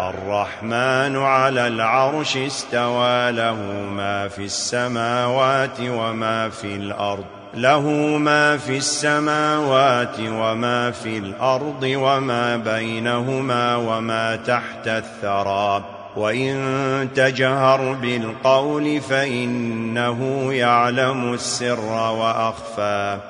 الرحمن على العرش استوى له ما في السماوات وما في الأرض. له ما في السماوات وما في الأرض وما بينهما وما تحت الثرى وإن تجهر بالقول فإنه يعلم السر وأخفاه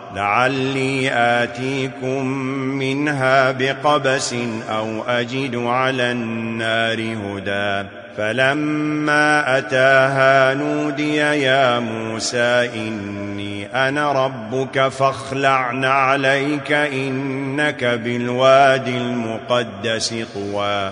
لعلي آتيكم منها بقبس أو أجد على النار هدى فلما أتاها نودي يا موسى إني أنا ربك فاخلعن عليك إنك بالوادي المقدس طوى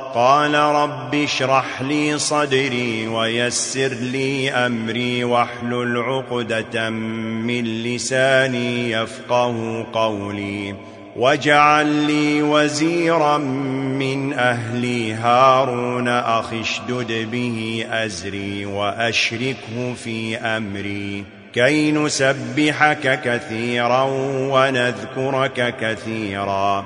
قال رب اشرح لي صدري ويسر لي أمري واحلل عقدة من لساني يفقه قولي واجعل لي وزيرا من أهلي هارون أخشدد به أزري وأشركه في أمري كي نسبحك كثيرا ونذكرك كثيرا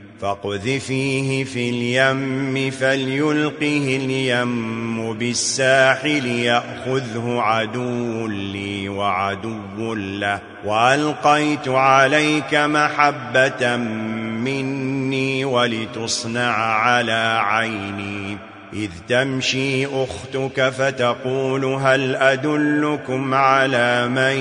فاقذفيه في اليم فليلقه اليم بِالسَّاحِ لِيَأْخُذْهُ عدو لي وعدو له وألقيت عليك محبة مني ولتصنع على عيني إذ تمشي أختك فتقول هل أدلكم على من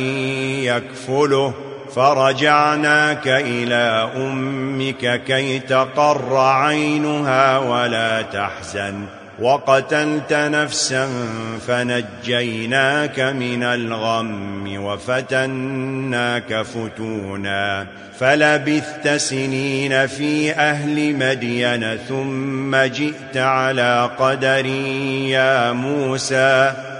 يكفله فرجعناك إلى أمك كي تقر عينها ولا تحزن. وقتلت نفسا فنجيناك من الغم وفتناك فتونا. فلبثت سنين في أهل مدين ثم جئت على قدر يا موسى.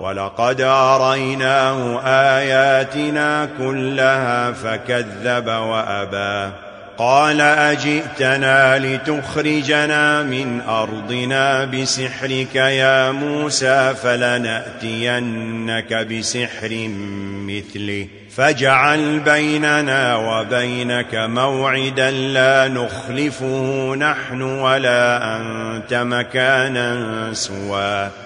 وَلَقَدْ أَرَيْنَاهُ آيَاتِنَا كُلَّهَا فَكَذَّبَ وَأَبَى. قَالَ أَجِئْتَنَا لِتُخْرِجَنَا مِنْ أَرْضِنَا بِسِحْرِكَ يَا مُوسَى فَلَنَأْتِيَنَّكَ بِسِحْرٍ مِثْلِهِ. فَاجْعَلْ بَيْنَنَا وَبَيْنَكَ مَوْعِدًا لَا نُخْلِفُهُ نَحْنُ وَلَا أَنْتَ مَكَانًا سُوًى.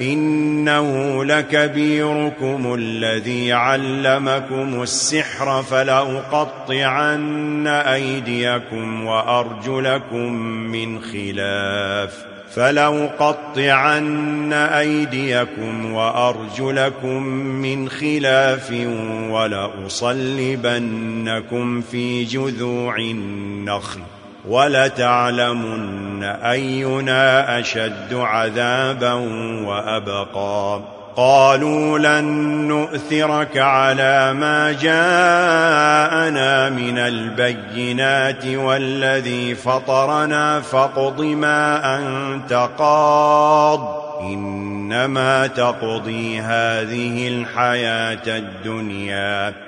إنه لكبيركم الذي علمكم السحر فلأقطعن أيديكم وأرجلكم من خلاف فلأقطعن أيديكم وأرجلكم من خلاف ولأصلبنكم في جذوع النخل وَلَتَعْلَمُنَّ أَيُّنَا أَشَدُّ عَذَابًا وَأَبْقَى. قَالُوا لَن نُؤْثِرَكَ عَلَى مَا جَاءَنَا مِنَ الْبَيِّنَاتِ وَالَّذِي فَطَرَنَا فَاقْضِ مَا أَنْتَ قَاضٍ. إِنَّمَا تَقْضِي هَذِهِ الْحَيَاةَ الدُّنْيَا.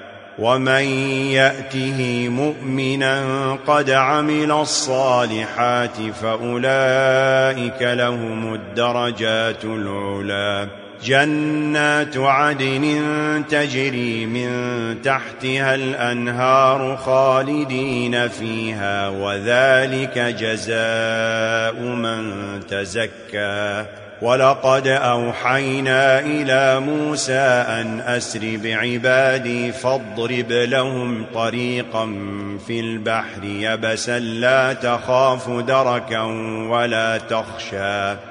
ومن يأته مؤمنا قد عمل الصالحات فأولئك لهم الدرجات العلاب جنات عدن تجري من تحتها الأنهار خالدين فيها وذلك جزاء من تزكى. ولقد أوحينا إلى موسى أن أسر بعبادي فاضرب لهم طريقا في البحر يبسا لا تخاف دركا ولا تخشى.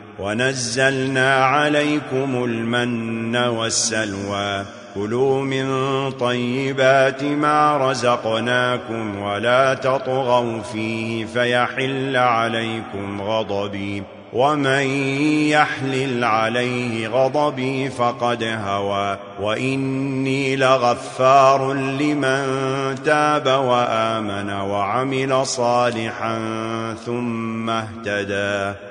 ونزلنا عليكم المن والسلوى. كلوا من طيبات ما رزقناكم ولا تطغوا فيه فيحل عليكم غضبي. ومن يحلل عليه غضبي فقد هوى. وإني لغفار لمن تاب وآمن وعمل صالحا ثم اهتدى.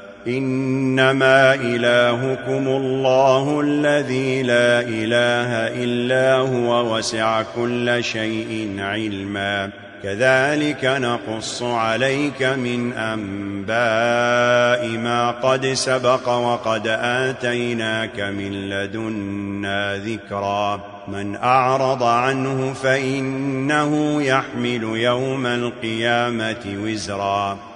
إنما إلهكم الله الذي لا إله إلا هو وسع كل شيء علما. كذلك نقص عليك من أنباء ما قد سبق وقد آتيناك من لدنا ذكرا. من أعرض عنه فإنه يحمل يوم القيامة وزرا.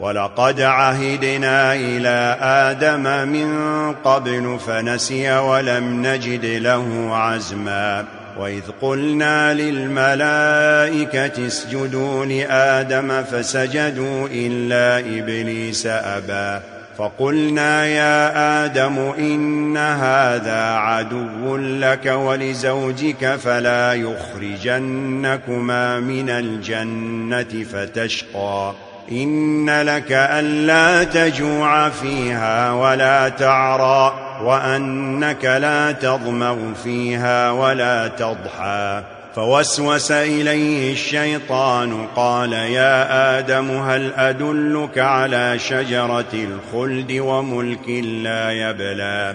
وَلَقَدْ عَهِدْنَا إِلَى آدَمَ مِنْ قَبْلُ فَنَسِيَ وَلَمْ نَجِدْ لَهُ عَزْمًا وَإِذْ قُلْنَا لِلْمَلَائِكَةِ اسْجُدُوا لِآدَمَ فَسَجَدُوا إِلَّا إِبْلِيسَ أَبَى فَقُلْنَا يَا آدَمُ إِنَّ هَذَا عَدُوٌّ لَكَ وَلِزَوْجِكَ فَلَا يُخْرِجَنَّكُمَا مِنَ الْجَنَّةِ فَتَشْقَى إن لك ألا تجوع فيها ولا تعرى وأنك لا تضمغ فيها ولا تضحى. فوسوس إليه الشيطان قال يا آدم هل أدلك على شجرة الخلد وملك لا يبلى؟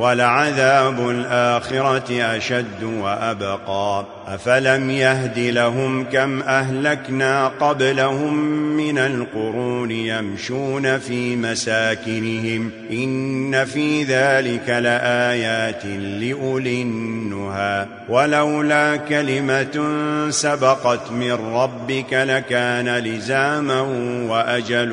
ولعذاب الآخرة أشد وأبقى. أفلم يهدي لهم كم أهلكنا قبلهم من القرون يمشون في مساكنهم. إن في ذلك لآيات لأولي النهى. ولولا كلمة سبقت من ربك لكان لزاما وأجل